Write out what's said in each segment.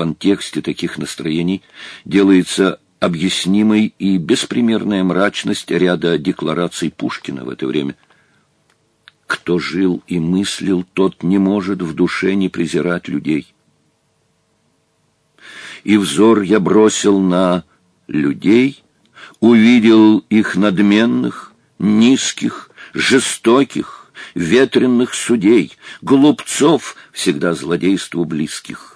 контексте таких настроений делается объяснимой и беспримерная мрачность ряда деклараций Пушкина в это время. Кто жил и мыслил, тот не может в душе не презирать людей. И взор я бросил на людей, увидел их надменных, низких, жестоких, ветренных судей, глупцов, всегда злодейству близких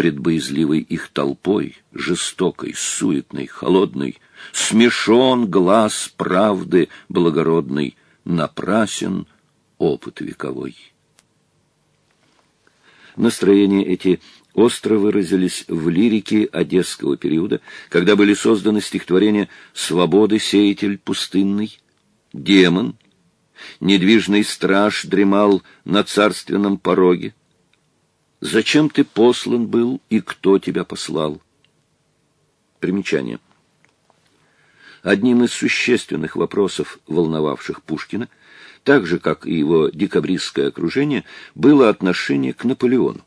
пред боязливой их толпой, жестокой, суетной, холодной, смешон глаз правды благородный, напрасен опыт вековой. Настроения эти остро выразились в лирике одесского периода, когда были созданы стихотворения «Свободы сеятель пустынный», «Демон», «Недвижный страж дремал на царственном пороге», Зачем ты послан был и кто тебя послал? Примечание. Одним из существенных вопросов, волновавших Пушкина, так же, как и его декабристское окружение, было отношение к Наполеону.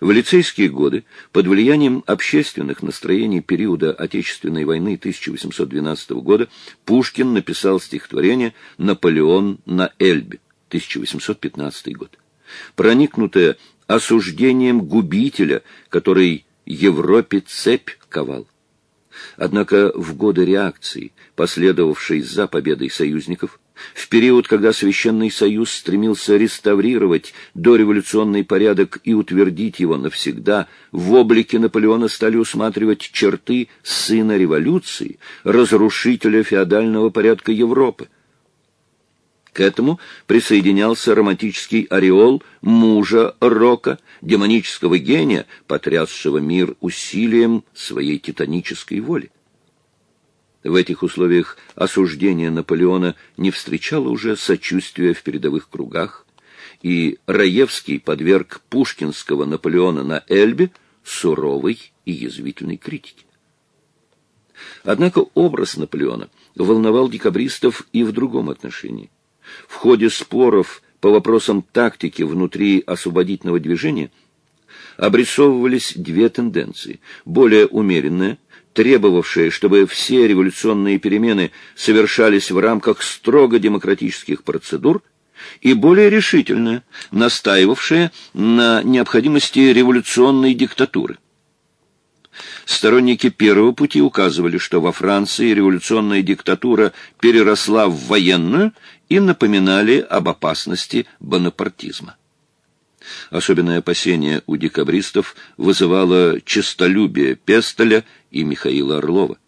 В лицейские годы, под влиянием общественных настроений периода Отечественной войны 1812 года, Пушкин написал стихотворение «Наполеон на Эльбе» 1815 год. Проникнутое осуждением губителя, который Европе цепь ковал. Однако в годы реакции, последовавшей за победой союзников, в период, когда Священный Союз стремился реставрировать дореволюционный порядок и утвердить его навсегда, в облике Наполеона стали усматривать черты сына революции, разрушителя феодального порядка Европы. К этому присоединялся романтический ореол мужа Рока, демонического гения, потрясшего мир усилием своей титанической воли. В этих условиях осуждение Наполеона не встречало уже сочувствия в передовых кругах, и Раевский подверг пушкинского Наполеона на Эльбе суровой и язвительной критике. Однако образ Наполеона волновал декабристов и в другом отношении. В ходе споров по вопросам тактики внутри освободительного движения обрисовывались две тенденции. Более умеренная, требовавшая, чтобы все революционные перемены совершались в рамках строго демократических процедур, и более решительная, настаивавшая на необходимости революционной диктатуры. Сторонники первого пути указывали, что во Франции революционная диктатура переросла в военную и напоминали об опасности бонапартизма. Особенное опасение у декабристов вызывало честолюбие Пестоля и Михаила Орлова.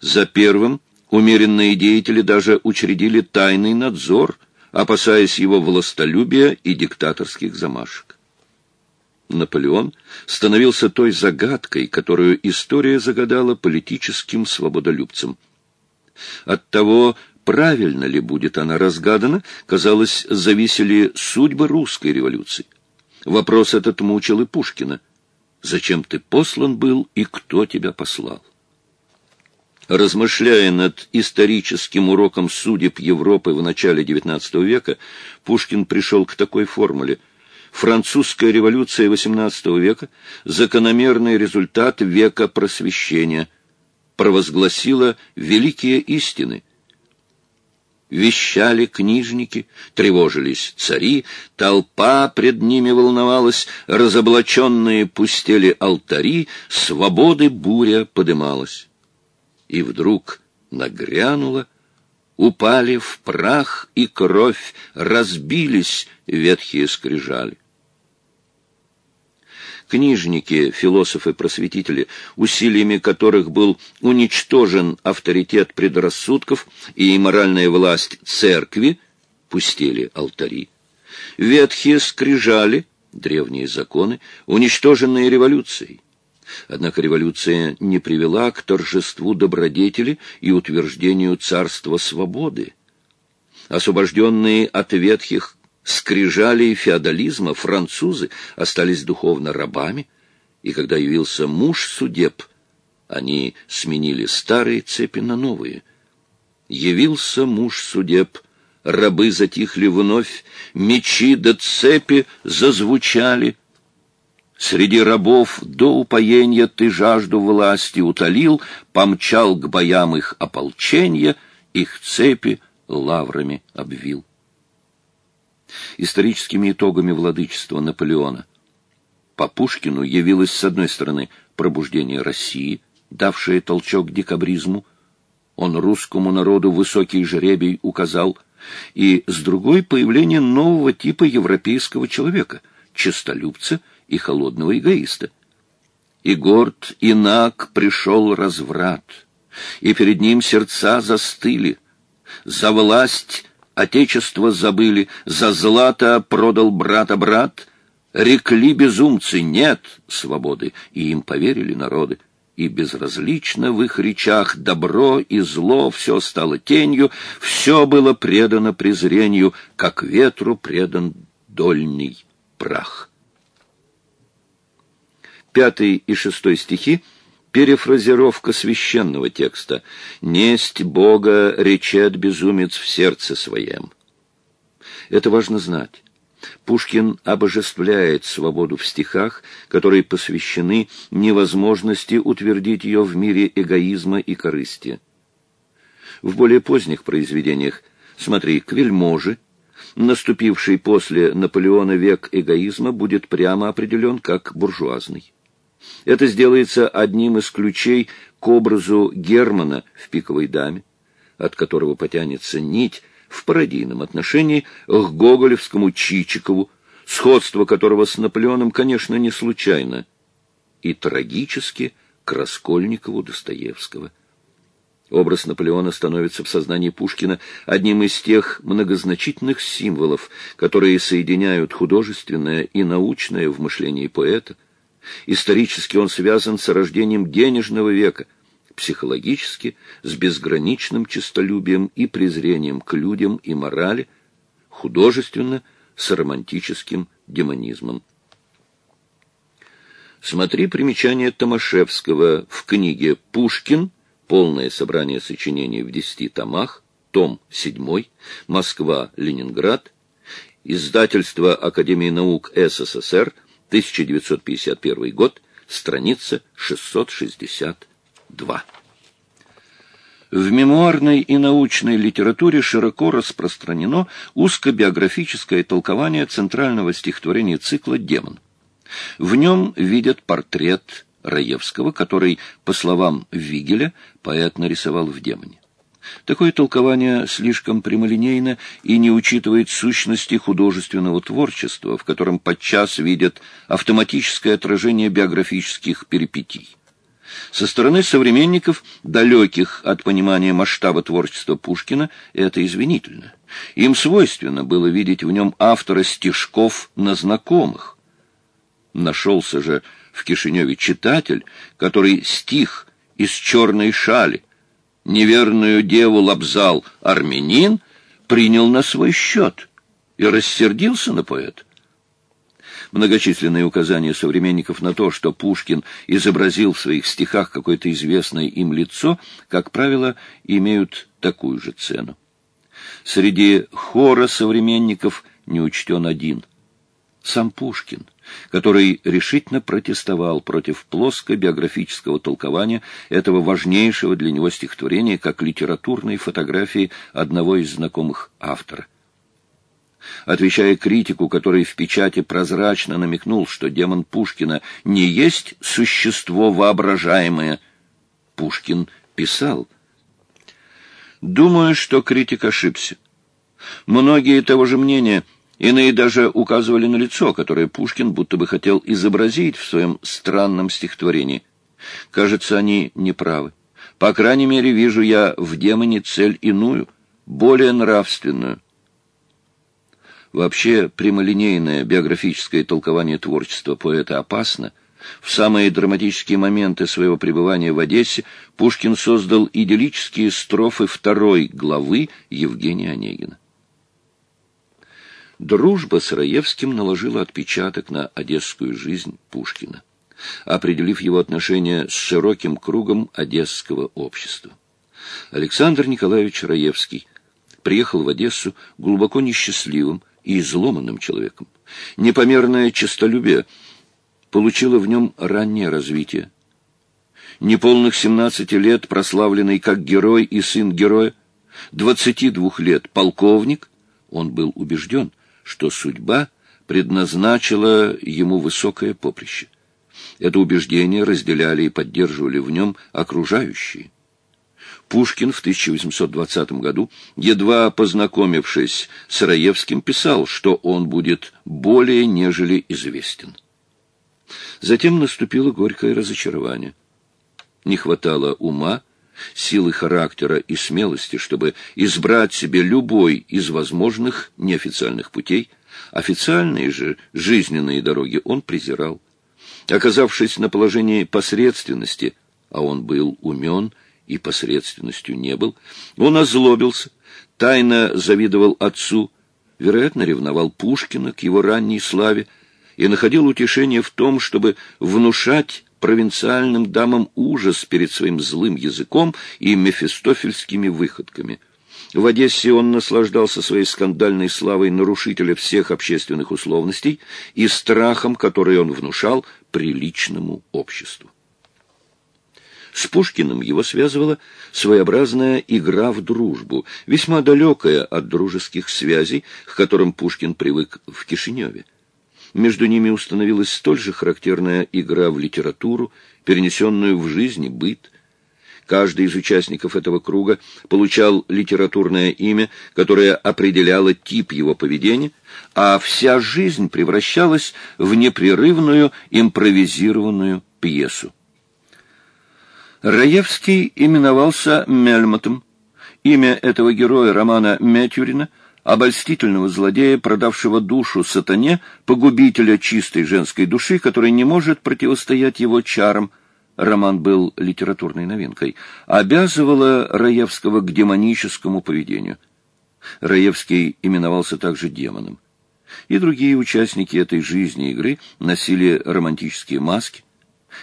За первым умеренные деятели даже учредили тайный надзор, опасаясь его властолюбия и диктаторских замашек. Наполеон становился той загадкой, которую история загадала политическим свободолюбцам. Оттого правильно ли будет она разгадана, казалось, зависели судьбы русской революции. Вопрос этот мучил и Пушкина. Зачем ты послан был и кто тебя послал? Размышляя над историческим уроком судеб Европы в начале XIX века, Пушкин пришел к такой формуле. Французская революция XVIII века – закономерный результат века просвещения, провозгласила великие истины – вещали книжники, тревожились цари, толпа пред ними волновалась, разоблаченные пустели алтари, свободы буря подымалась. И вдруг нагрянула, упали в прах и кровь, разбились ветхие скрижали книжники, философы-просветители, усилиями которых был уничтожен авторитет предрассудков и моральная власть церкви, пустили алтари. Ветхие скрижали, древние законы, уничтоженные революцией. Однако революция не привела к торжеству добродетели и утверждению царства свободы. Освобожденные от ветхих скрижали феодализма, французы остались духовно рабами, и когда явился муж судеб, они сменили старые цепи на новые. Явился муж судеб, рабы затихли вновь, мечи до да цепи зазвучали. Среди рабов до упоения ты жажду власти утолил, помчал к боям их ополченья, их цепи лаврами обвил. Историческими итогами владычества Наполеона по Пушкину явилось, с одной стороны, пробуждение России, давшее толчок декабризму, он русскому народу высокий жребий указал, и, с другой, появление нового типа европейского человека, честолюбца и холодного эгоиста. И горд, наг пришел разврат, и перед ним сердца застыли. За власть отечество забыли, за злато продал брата брат. Рекли безумцы, нет свободы, и им поверили народы. И безразлично в их речах добро и зло все стало тенью, все было предано презрению, как ветру предан дольний прах пятый и шестой стихи — перефразировка священного текста «Несть Бога речет безумец в сердце своем». Это важно знать. Пушкин обожествляет свободу в стихах, которые посвящены невозможности утвердить ее в мире эгоизма и корысти. В более поздних произведениях, смотри, к вельможе, наступивший после Наполеона век эгоизма будет прямо определен как буржуазный. Это сделается одним из ключей к образу Германа в «Пиковой даме», от которого потянется нить в пародийном отношении к гоголевскому Чичикову, сходство которого с Наполеоном, конечно, не случайно, и трагически к Раскольникову Достоевского. Образ Наполеона становится в сознании Пушкина одним из тех многозначительных символов, которые соединяют художественное и научное в мышлении поэта, Исторически он связан с рождением денежного века, психологически с безграничным честолюбием и презрением к людям и морали, художественно с романтическим демонизмом. Смотри примечание Томашевского в книге «Пушкин. Полное собрание сочинений в десяти томах», том 7, Москва, Ленинград, издательство Академии наук СССР, 1951 год, страница 662. В мемуарной и научной литературе широко распространено узкобиографическое толкование центрального стихотворения цикла «Демон». В нем видят портрет Раевского, который, по словам Вигеля, поэт нарисовал в «Демоне». Такое толкование слишком прямолинейно и не учитывает сущности художественного творчества, в котором подчас видят автоматическое отражение биографических перипетий. Со стороны современников, далеких от понимания масштаба творчества Пушкина, это извинительно. Им свойственно было видеть в нем автора стишков на знакомых. Нашелся же в Кишиневе читатель, который стих из черной шали неверную деву лобзал армянин, принял на свой счет и рассердился на поэта. Многочисленные указания современников на то, что Пушкин изобразил в своих стихах какое-то известное им лицо, как правило, имеют такую же цену. Среди хора современников не учтен один — сам Пушкин — который решительно протестовал против плоско-биографического толкования этого важнейшего для него стихотворения как литературной фотографии одного из знакомых автора. Отвечая критику, который в печати прозрачно намекнул, что демон Пушкина не есть существо воображаемое, Пушкин писал. Думаю, что критик ошибся. Многие того же мнения – Иные даже указывали на лицо, которое Пушкин будто бы хотел изобразить в своем странном стихотворении. Кажется, они неправы. По крайней мере, вижу я в демоне цель иную, более нравственную. Вообще, прямолинейное биографическое толкование творчества поэта опасно. В самые драматические моменты своего пребывания в Одессе Пушкин создал идиллические строфы второй главы Евгения Онегина. Дружба с Раевским наложила отпечаток на одесскую жизнь Пушкина, определив его отношения с широким кругом одесского общества. Александр Николаевич Раевский приехал в Одессу глубоко несчастливым и изломанным человеком. Непомерное честолюбие получила в нем раннее развитие. Неполных 17 лет прославленный как герой и сын героя, 22 лет полковник, он был убежден, что судьба предназначила ему высокое поприще. Это убеждение разделяли и поддерживали в нем окружающие. Пушкин в 1820 году, едва познакомившись с Раевским, писал, что он будет более нежели известен. Затем наступило горькое разочарование. Не хватало ума, силы характера и смелости, чтобы избрать себе любой из возможных неофициальных путей, официальные же жизненные дороги он презирал. Оказавшись на положении посредственности, а он был умен и посредственностью не был, он озлобился, тайно завидовал отцу, вероятно, ревновал Пушкина к его ранней славе и находил утешение в том, чтобы внушать провинциальным дамам ужас перед своим злым языком и мефистофельскими выходками. В Одессе он наслаждался своей скандальной славой нарушителя всех общественных условностей и страхом, который он внушал приличному обществу. С Пушкиным его связывала своеобразная игра в дружбу, весьма далекая от дружеских связей, к которым Пушкин привык в Кишиневе. Между ними установилась столь же характерная игра в литературу, перенесенную в жизнь и быт. Каждый из участников этого круга получал литературное имя, которое определяло тип его поведения, а вся жизнь превращалась в непрерывную импровизированную пьесу. Раевский именовался Мельмотом. Имя этого героя романа Мятюрина, обольстительного злодея, продавшего душу сатане, погубителя чистой женской души, который не может противостоять его чарам, роман был литературной новинкой, обязывало Раевского к демоническому поведению. Раевский именовался также демоном. И другие участники этой жизни игры носили романтические маски,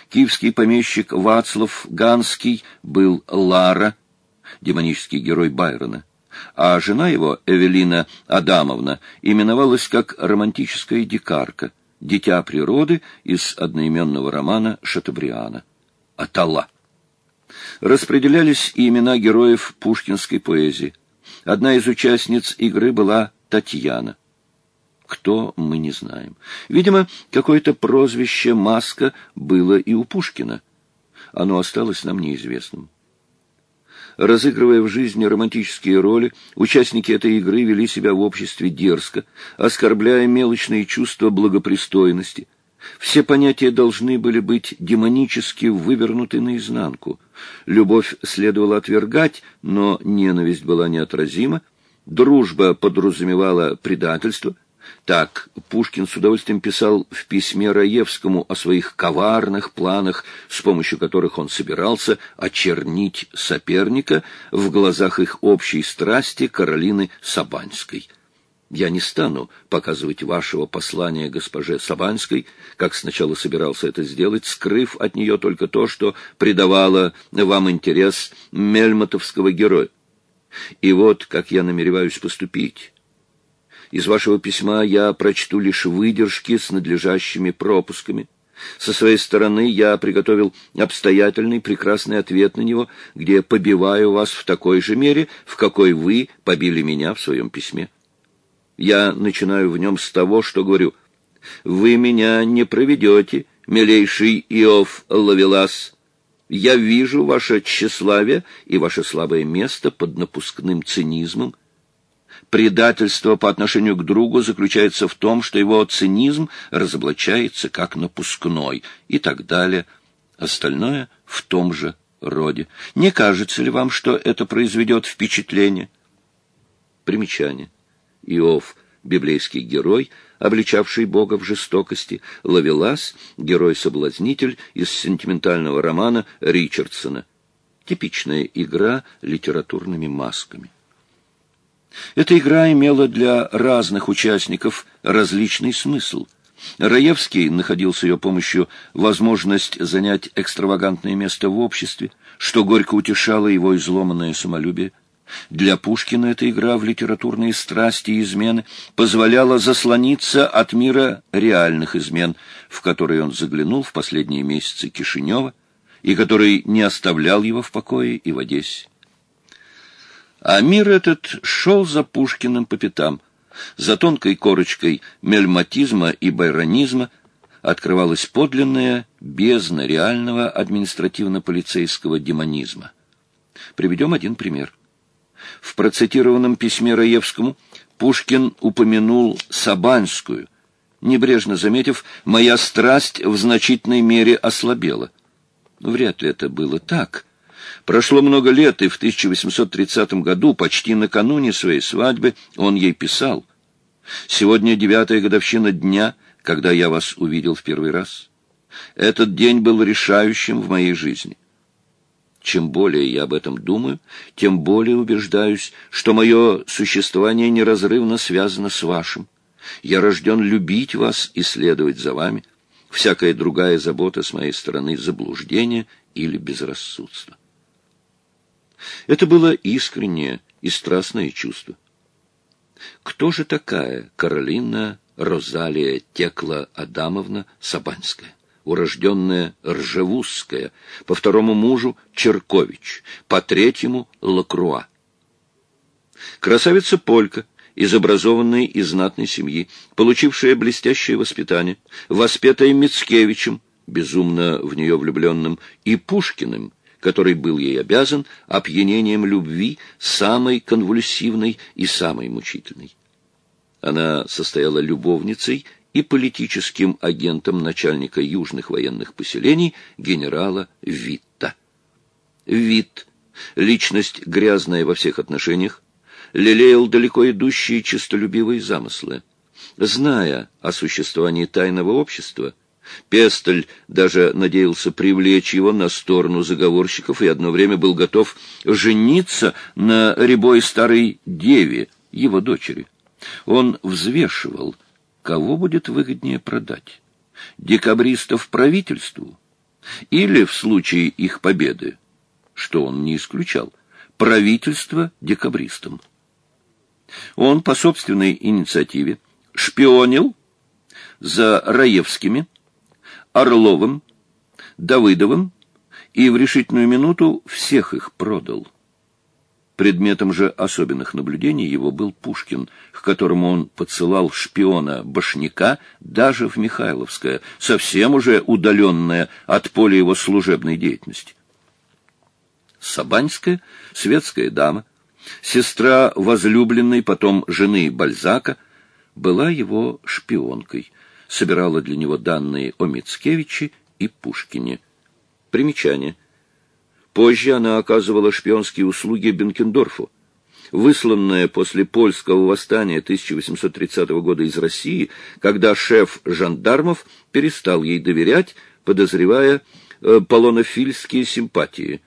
Киевский помещик Вацлав Ганский был Лара, демонический герой Байрона, а жена его, Эвелина Адамовна, именовалась как романтическая дикарка, дитя природы из одноименного романа Шатабриана. Атала. Распределялись и имена героев пушкинской поэзии. Одна из участниц игры была Татьяна. Кто, мы не знаем. Видимо, какое-то прозвище «Маска» было и у Пушкина. Оно осталось нам неизвестным. Разыгрывая в жизни романтические роли, участники этой игры вели себя в обществе дерзко, оскорбляя мелочные чувства благопристойности. Все понятия должны были быть демонически вывернуты наизнанку. Любовь следовало отвергать, но ненависть была неотразима. Дружба подразумевала предательство — так Пушкин с удовольствием писал в письме Раевскому о своих коварных планах, с помощью которых он собирался очернить соперника в глазах их общей страсти Каролины Сабанской. Я не стану показывать вашего послания госпоже Сабанской, как сначала собирался это сделать, скрыв от нее только то, что придавало вам интерес мельмотовского героя. И вот как я намереваюсь поступить. Из вашего письма я прочту лишь выдержки с надлежащими пропусками. Со своей стороны я приготовил обстоятельный, прекрасный ответ на него, где побиваю вас в такой же мере, в какой вы побили меня в своем письме. Я начинаю в нем с того, что говорю. Вы меня не проведете, милейший Иов Лавелас. Я вижу ваше тщеславие и ваше слабое место под напускным цинизмом, Предательство по отношению к другу заключается в том, что его цинизм разоблачается как напускной и так далее. Остальное в том же роде. Не кажется ли вам, что это произведет впечатление? Примечание. Иов, библейский герой, обличавший Бога в жестокости, Лавелас, герой-соблазнитель из сентиментального романа Ричардсона. Типичная игра литературными масками. Эта игра имела для разных участников различный смысл. Раевский находил с ее помощью возможность занять экстравагантное место в обществе, что горько утешало его изломанное самолюбие. Для Пушкина эта игра в литературные страсти и измены позволяла заслониться от мира реальных измен, в который он заглянул в последние месяцы Кишинева, и который не оставлял его в покое и в Одессе. А мир этот шел за Пушкиным по пятам. За тонкой корочкой мельматизма и байронизма открывалась подлинная бездна реального административно-полицейского демонизма. Приведем один пример. В процитированном письме Раевскому Пушкин упомянул Сабанскую, небрежно заметив, «моя страсть в значительной мере ослабела». Вряд ли это было так. Прошло много лет, и в 1830 году, почти накануне своей свадьбы, он ей писал. «Сегодня девятая годовщина дня, когда я вас увидел в первый раз. Этот день был решающим в моей жизни». Чем более я об этом думаю, тем более убеждаюсь, что мое существование неразрывно связано с вашим. Я рожден любить вас и следовать за вами. Всякая другая забота с моей стороны — заблуждение или безрассудство. Это было искреннее и страстное чувство. Кто же такая Каролина Розалия Текла Адамовна Сабанская? урожденная Ржевузская, по второму мужу Черкович, по третьему Лакруа. Красавица Полька, из образованной и знатной семьи, получившая блестящее воспитание, воспетая Мицкевичем, безумно в нее влюбленным, и Пушкиным, который был ей обязан опьянением любви самой конвульсивной и самой мучительной. Она состояла любовницей и политическим агентом начальника южных военных поселений генерала Витта. Витт, личность грязная во всех отношениях, лелеял далеко идущие честолюбивые замыслы. Зная о существовании тайного общества, Пестель даже надеялся привлечь его на сторону заговорщиков и одно время был готов жениться на рябой старой деве, его дочери. Он взвешивал, кого будет выгоднее продать? Декабристов правительству? Или, в случае их победы, что он не исключал, правительство декабристам? Он по собственной инициативе шпионил за Раевскими, Орловым, Давыдовым и в решительную минуту всех их продал. Предметом же особенных наблюдений его был Пушкин, к которому он подсылал шпиона Башняка даже в Михайловское, совсем уже удаленное от поля его служебной деятельности. Сабанская, светская дама, сестра возлюбленной, потом жены Бальзака, была его шпионкой, собирала для него данные о Мицкевиче и Пушкине. Примечание – Позже она оказывала шпионские услуги Бенкендорфу. Высланная после польского восстания 1830 года из России, когда шеф жандармов перестал ей доверять, подозревая э, полонофильские симпатии.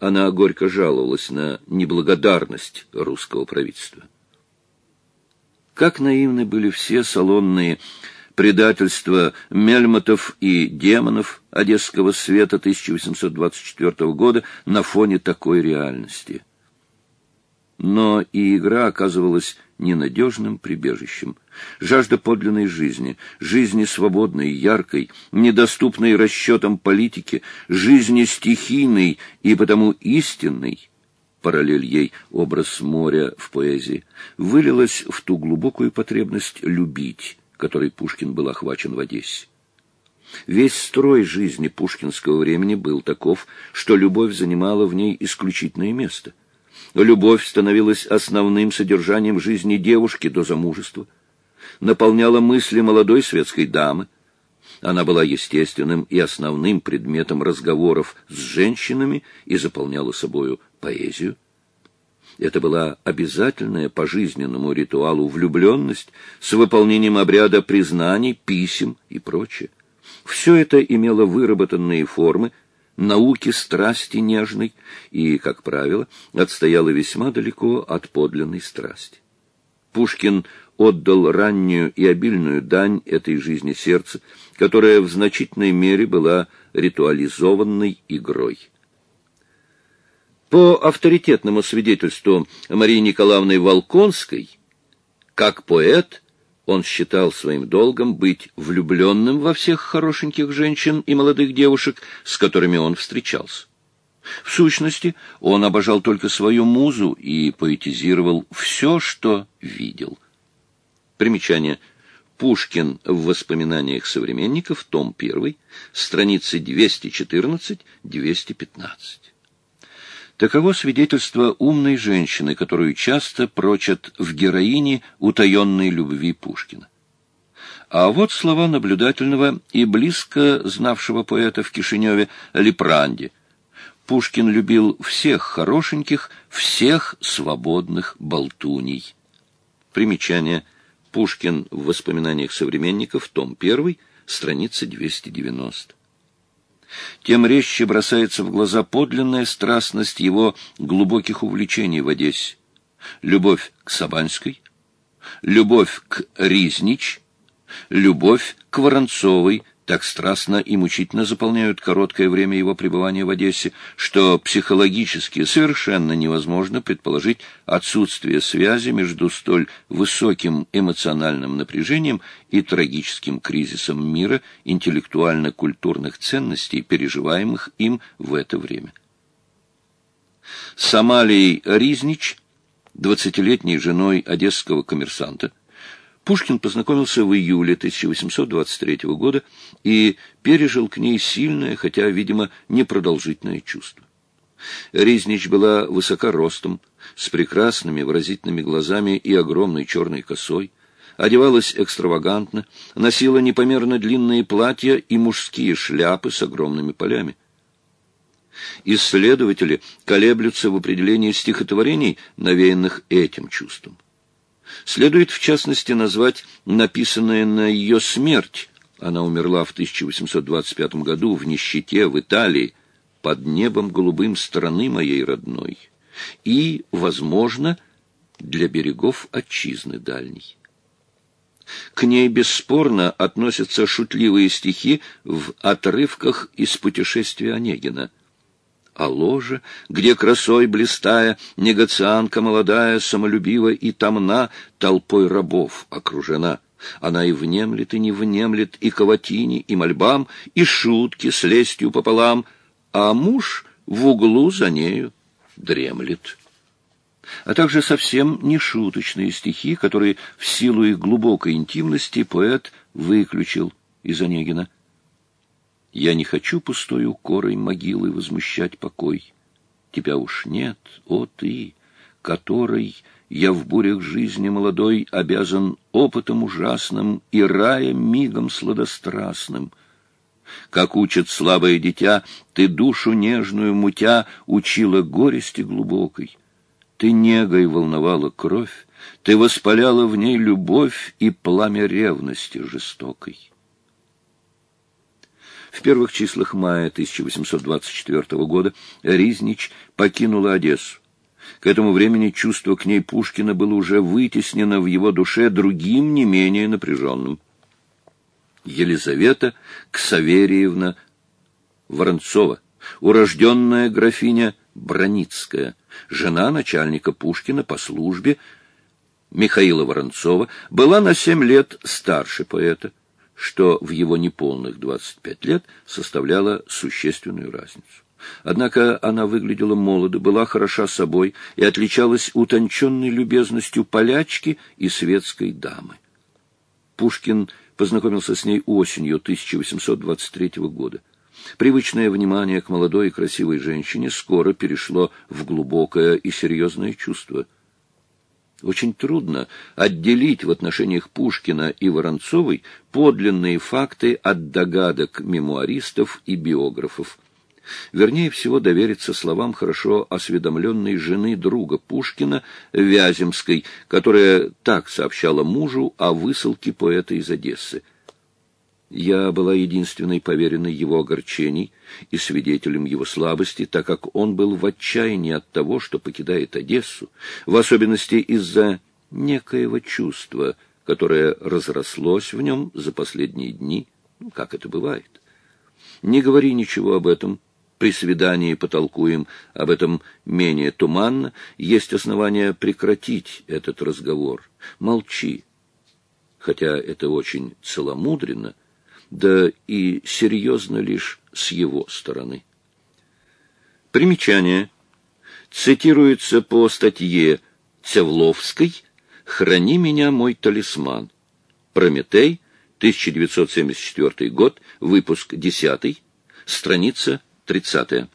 Она горько жаловалась на неблагодарность русского правительства. Как наивны были все салонные предательство Мельмотов и демонов Одесского света 1824 года на фоне такой реальности. Но и игра оказывалась ненадежным прибежищем. Жажда подлинной жизни, жизни свободной, яркой, недоступной расчетам политики, жизни стихийной и потому истинной, параллель ей образ моря в поэзии, вылилась в ту глубокую потребность любить, которой Пушкин был охвачен в Одессе. Весь строй жизни пушкинского времени был таков, что любовь занимала в ней исключительное место. Любовь становилась основным содержанием жизни девушки до замужества, наполняла мысли молодой светской дамы. Она была естественным и основным предметом разговоров с женщинами и заполняла собою поэзию. Это была обязательная по жизненному ритуалу влюбленность с выполнением обряда признаний, писем и прочее. Все это имело выработанные формы, науки страсти нежной и, как правило, отстояло весьма далеко от подлинной страсти. Пушкин отдал раннюю и обильную дань этой жизни сердца, которая в значительной мере была ритуализованной игрой. По авторитетному свидетельству Марии Николаевны Волконской, как поэт, Он считал своим долгом быть влюбленным во всех хорошеньких женщин и молодых девушек, с которыми он встречался. В сущности, он обожал только свою музу и поэтизировал все, что видел. Примечание. Пушкин в воспоминаниях современников, том 1, страницы 214-215. Таково свидетельство умной женщины, которую часто прочат в героине утаенной любви Пушкина. А вот слова наблюдательного и близко знавшего поэта в Кишиневе Лепранди. Пушкин любил всех хорошеньких, всех свободных болтуней. Примечание. Пушкин в воспоминаниях современников, том 1, страница 290 тем резче бросается в глаза подлинная страстность его глубоких увлечений в Одессе. Любовь к Сабанской, любовь к Riznич, любовь к Воронцовой, так страстно и мучительно заполняют короткое время его пребывания в Одессе, что психологически совершенно невозможно предположить отсутствие связи между столь высоким эмоциональным напряжением и трагическим кризисом мира интеллектуально-культурных ценностей, переживаемых им в это время. Самалий Ризнич, двадцатилетней женой одесского коммерсанта, Пушкин познакомился в июле 1823 года и пережил к ней сильное, хотя, видимо, непродолжительное чувство. Ризнич была высока ростом, с прекрасными выразительными глазами и огромной черной косой, одевалась экстравагантно, носила непомерно длинные платья и мужские шляпы с огромными полями. Исследователи колеблются в определении стихотворений, навеянных этим чувством. Следует, в частности, назвать написанное на ее смерть. Она умерла в 1825 году в нищете в Италии, под небом голубым страны моей родной, и, возможно, для берегов отчизны дальней. К ней бесспорно относятся шутливые стихи в отрывках из путешествия Онегина – а ложе, где красой блистая, негацианка молодая, самолюбива и тамна, толпой рабов окружена. Она и внемлет, и не внемлет, и каватине, и мольбам, и шутки с лестью пополам, а муж в углу за нею дремлет. А также совсем не шуточные стихи, которые в силу их глубокой интимности поэт выключил из Онегина. Я не хочу пустой укорой могилы возмущать покой. Тебя уж нет, о ты, который я в бурях жизни молодой обязан опытом ужасным и раем мигом сладострастным. Как учит слабое дитя, ты душу нежную мутя учила горести глубокой. Ты негой волновала кровь, ты воспаляла в ней любовь и пламя ревности жестокой. В первых числах мая 1824 года Ризнич покинула Одессу. К этому времени чувство к ней Пушкина было уже вытеснено в его душе другим, не менее напряженным. Елизавета Ксавериевна Воронцова, урожденная графиня Броницкая, жена начальника Пушкина по службе Михаила Воронцова, была на семь лет старше поэта что в его неполных 25 лет составляло существенную разницу. Однако она выглядела молодо, была хороша собой и отличалась утонченной любезностью полячки и светской дамы. Пушкин познакомился с ней осенью 1823 года. Привычное внимание к молодой и красивой женщине скоро перешло в глубокое и серьезное чувство – очень трудно отделить в отношениях Пушкина и Воронцовой подлинные факты от догадок мемуаристов и биографов. Вернее всего довериться словам хорошо осведомленной жены друга Пушкина Вяземской, которая так сообщала мужу о высылке поэта из Одессы – я была единственной поверенной его огорчений и свидетелем его слабости, так как он был в отчаянии от того, что покидает Одессу, в особенности из-за некоего чувства, которое разрослось в нем за последние дни, как это бывает. Не говори ничего об этом, при свидании потолкуем об этом менее туманно, есть основания прекратить этот разговор. Молчи, хотя это очень целомудренно, да и серьезно лишь с его стороны. Примечание. Цитируется по статье Цевловской «Храни меня, мой талисман». Прометей, 1974 год, выпуск 10, страница 30.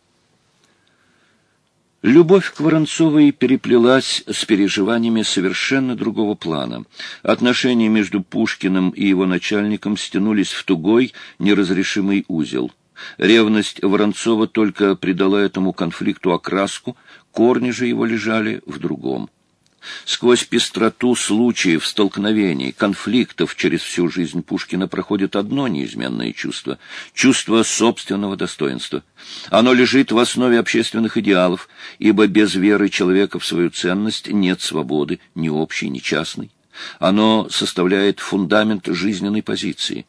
Любовь к Воронцовой переплелась с переживаниями совершенно другого плана. Отношения между Пушкиным и его начальником стянулись в тугой, неразрешимый узел. Ревность Воронцова только придала этому конфликту окраску, корни же его лежали в другом. Сквозь пестроту случаев, столкновений, конфликтов через всю жизнь Пушкина проходит одно неизменное чувство — чувство собственного достоинства. Оно лежит в основе общественных идеалов, ибо без веры человека в свою ценность нет свободы, ни общей, ни частной. Оно составляет фундамент жизненной позиции.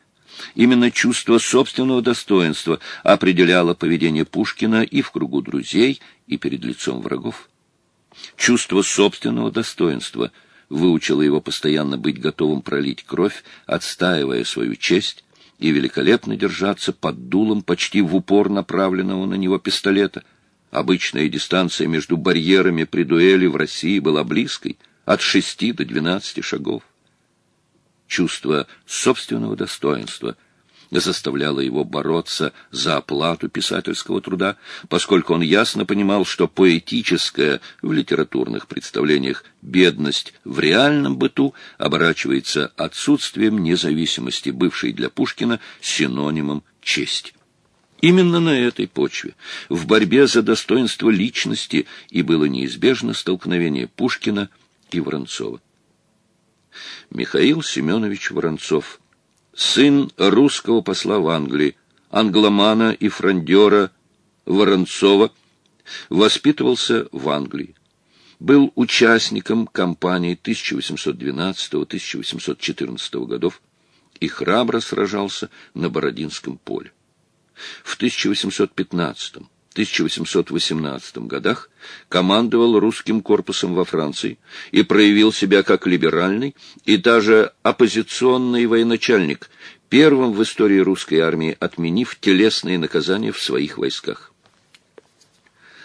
Именно чувство собственного достоинства определяло поведение Пушкина и в кругу друзей, и перед лицом врагов. Чувство собственного достоинства выучило его постоянно быть готовым пролить кровь, отстаивая свою честь, и великолепно держаться под дулом почти в упор направленного на него пистолета. Обычная дистанция между барьерами при дуэли в России была близкой, от шести до двенадцати шагов. Чувство собственного достоинства — заставляло его бороться за оплату писательского труда, поскольку он ясно понимал, что поэтическая в литературных представлениях бедность в реальном быту оборачивается отсутствием независимости, бывшей для Пушкина синонимом чести. Именно на этой почве, в борьбе за достоинство личности, и было неизбежно столкновение Пушкина и Воронцова. Михаил Семенович Воронцов – сын русского посла в Англии, англомана и фрондера Воронцова, воспитывался в Англии. Был участником кампании 1812-1814 годов и храбро сражался на Бородинском поле. В 1815 1818 годах командовал русским корпусом во Франции и проявил себя как либеральный и даже оппозиционный военачальник, первым в истории русской армии отменив телесные наказания в своих войсках.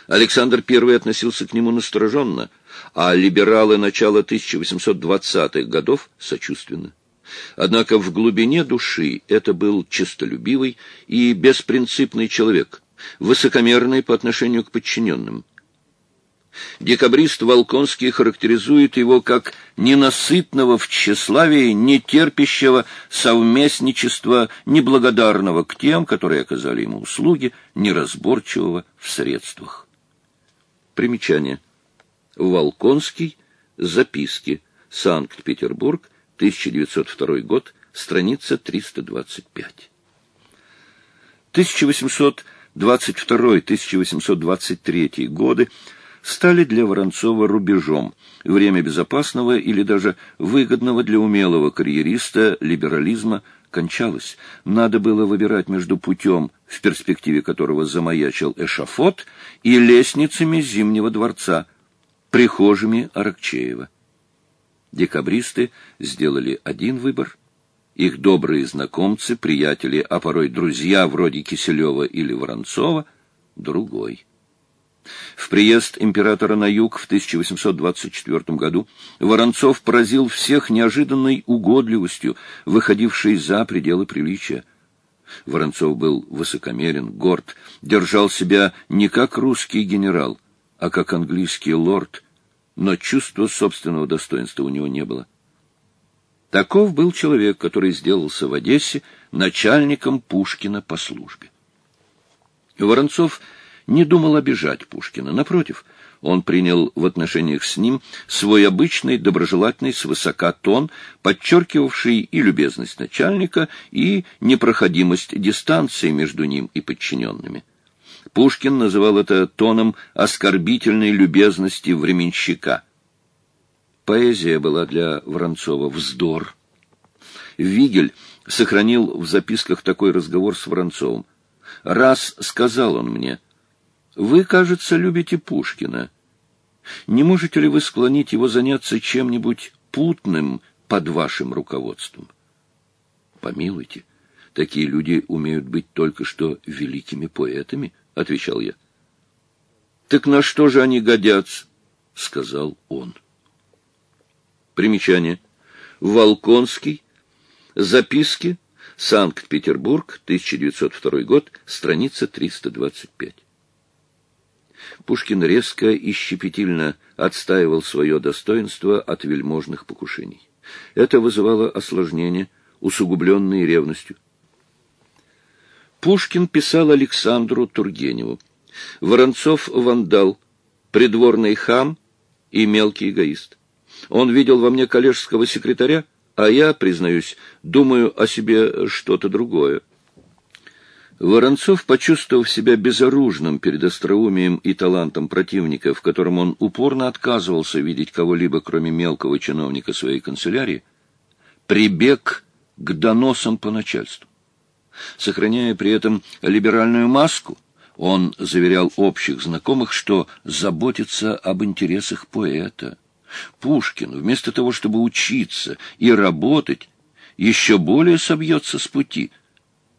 Александр I относился к нему настороженно, а либералы начала 1820-х годов — сочувственно. Однако в глубине души это был честолюбивый и беспринципный человек — высокомерный по отношению к подчиненным. Декабрист Волконский характеризует его как ненасытного в тщеславии, нетерпящего совместничества, неблагодарного к тем, которые оказали ему услуги, неразборчивого в средствах. Примечание. Волконский. Записки. Санкт-Петербург. 1902 год. Страница 325. 1800 22-1823 годы стали для Воронцова рубежом, время безопасного или даже выгодного для умелого карьериста либерализма кончалось. Надо было выбирать между путем, в перспективе которого замаячил эшафот, и лестницами Зимнего дворца, прихожими Аракчеева. Декабристы сделали один выбор, их добрые знакомцы, приятели, а порой друзья вроде Киселева или Воронцова, другой. В приезд императора на юг в 1824 году Воронцов поразил всех неожиданной угодливостью, выходившей за пределы приличия. Воронцов был высокомерен, горд, держал себя не как русский генерал, а как английский лорд, но чувства собственного достоинства у него не было. Таков был человек, который сделался в Одессе начальником Пушкина по службе. Воронцов не думал обижать Пушкина. Напротив, он принял в отношениях с ним свой обычный доброжелательный свысока тон, подчеркивавший и любезность начальника, и непроходимость дистанции между ним и подчиненными. Пушкин называл это тоном оскорбительной любезности временщика — Поэзия была для Воронцова вздор. Вигель сохранил в записках такой разговор с Воронцовым. «Раз сказал он мне, вы, кажется, любите Пушкина. Не можете ли вы склонить его заняться чем-нибудь путным, под вашим руководством. Помилуйте, такие люди умеют быть только что великими поэтами, — отвечал я. — Так на что же они годятся? — сказал он. Примечание. Волконский. Записки. Санкт-Петербург, 1902 год, страница 325. Пушкин резко и щепетильно отстаивал свое достоинство от вельможных покушений. Это вызывало осложнения, усугубленные ревностью. Пушкин писал Александру Тургеневу. Воронцов — вандал, придворный хам и мелкий эгоист. Он видел во мне коллежского секретаря, а я, признаюсь, думаю о себе что-то другое. Воронцов, почувствовав себя безоружным перед остроумием и талантом противника, в котором он упорно отказывался видеть кого-либо, кроме мелкого чиновника своей канцелярии, прибег к доносам по начальству. Сохраняя при этом либеральную маску, он заверял общих знакомых, что заботится об интересах поэта. Пушкин, вместо того, чтобы учиться и работать, еще более собьется с пути —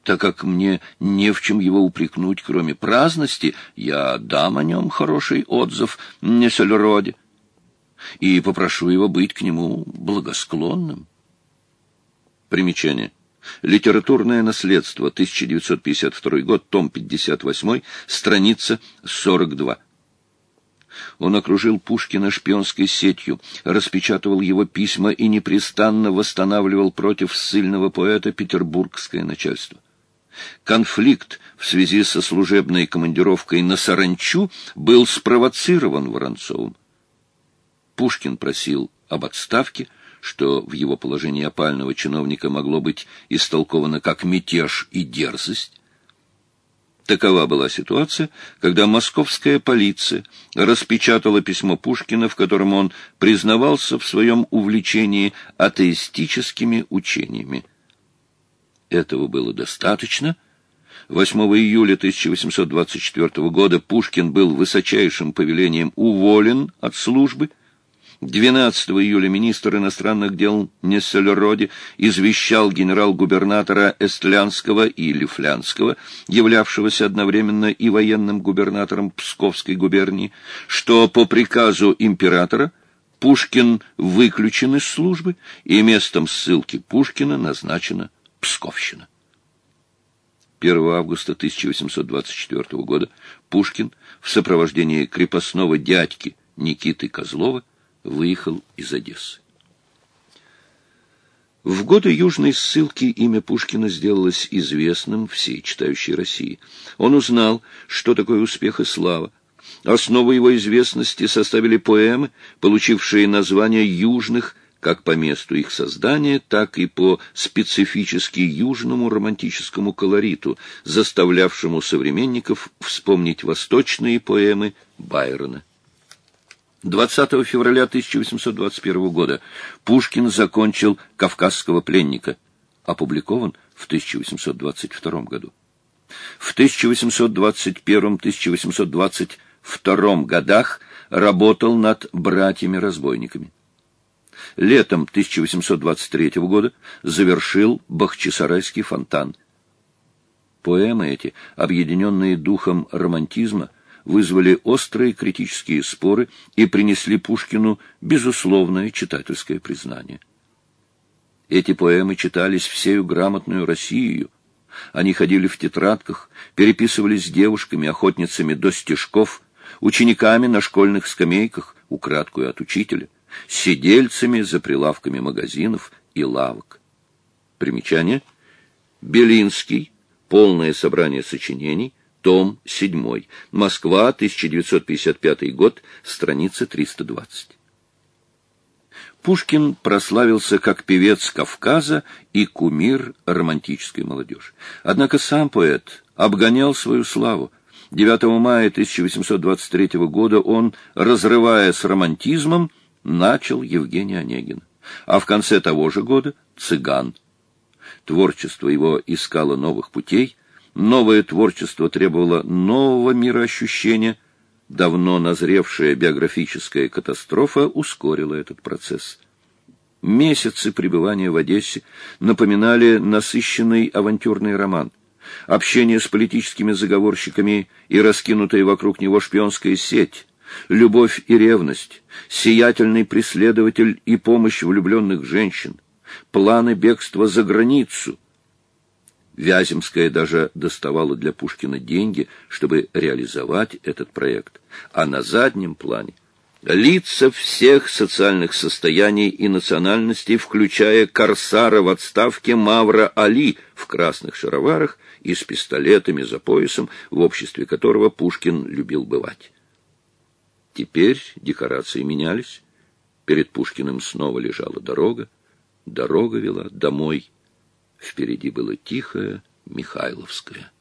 так как мне не в чем его упрекнуть, кроме праздности, я дам о нем хороший отзыв Несельроде и попрошу его быть к нему благосклонным. Примечание. Литературное наследство, 1952 год, том 58, страница 42. Он окружил Пушкина шпионской сетью, распечатывал его письма и непрестанно восстанавливал против ссыльного поэта петербургское начальство. Конфликт в связи со служебной командировкой на Саранчу был спровоцирован Воронцовым. Пушкин просил об отставке, что в его положении опального чиновника могло быть истолковано как мятеж и дерзость. Такова была ситуация, когда московская полиция распечатала письмо Пушкина, в котором он признавался в своем увлечении атеистическими учениями. Этого было достаточно. 8 июля 1824 года Пушкин был высочайшим повелением уволен от службы. 12 июля министр иностранных дел Нессельроди извещал генерал-губернатора Эстлянского и Лифлянского, являвшегося одновременно и военным губернатором Псковской губернии, что по приказу императора Пушкин выключен из службы, и местом ссылки Пушкина назначено Псковщина. 1 августа 1824 года Пушкин в сопровождении крепостного дядьки Никиты Козлова выехал из Одессы. В годы южной ссылки имя Пушкина сделалось известным всей читающей России. Он узнал, что такое успех и слава. Основу его известности составили поэмы, получившие название южных как по месту их создания, так и по специфически южному романтическому колориту, заставлявшему современников вспомнить восточные поэмы Байрона. 20 февраля 1821 года Пушкин закончил «Кавказского пленника», опубликован в 1822 году. В 1821-1822 годах работал над «Братьями-разбойниками» летом 1823 года завершил Бахчисарайский фонтан. Поэмы эти, объединенные духом романтизма, вызвали острые критические споры и принесли Пушкину безусловное читательское признание. Эти поэмы читались всею грамотную Россией. Они ходили в тетрадках, переписывались с девушками, охотницами до стежков, учениками на школьных скамейках, украдкую от учителя — сидельцами за прилавками магазинов и лавок. Примечание. Белинский. Полное собрание сочинений. Том 7. Москва, 1955 год. Страница 320. Пушкин прославился как певец Кавказа и кумир романтической молодежи. Однако сам поэт обгонял свою славу. 9 мая 1823 года он, разрывая с романтизмом, начал Евгений Онегин, а в конце того же года — «Цыган». Творчество его искало новых путей, новое творчество требовало нового мироощущения, давно назревшая биографическая катастрофа ускорила этот процесс. Месяцы пребывания в Одессе напоминали насыщенный авантюрный роман. Общение с политическими заговорщиками и раскинутая вокруг него шпионская сеть, любовь и ревность, сиятельный преследователь и помощь влюбленных женщин, планы бегства за границу. Вяземская даже доставала для Пушкина деньги, чтобы реализовать этот проект, а на заднем плане лица всех социальных состояний и национальностей, включая корсара в отставке Мавра Али в красных шароварах и с пистолетами за поясом, в обществе которого Пушкин любил бывать. Теперь декорации менялись. Перед Пушкиным снова лежала дорога. Дорога вела домой. Впереди было тихое Михайловское.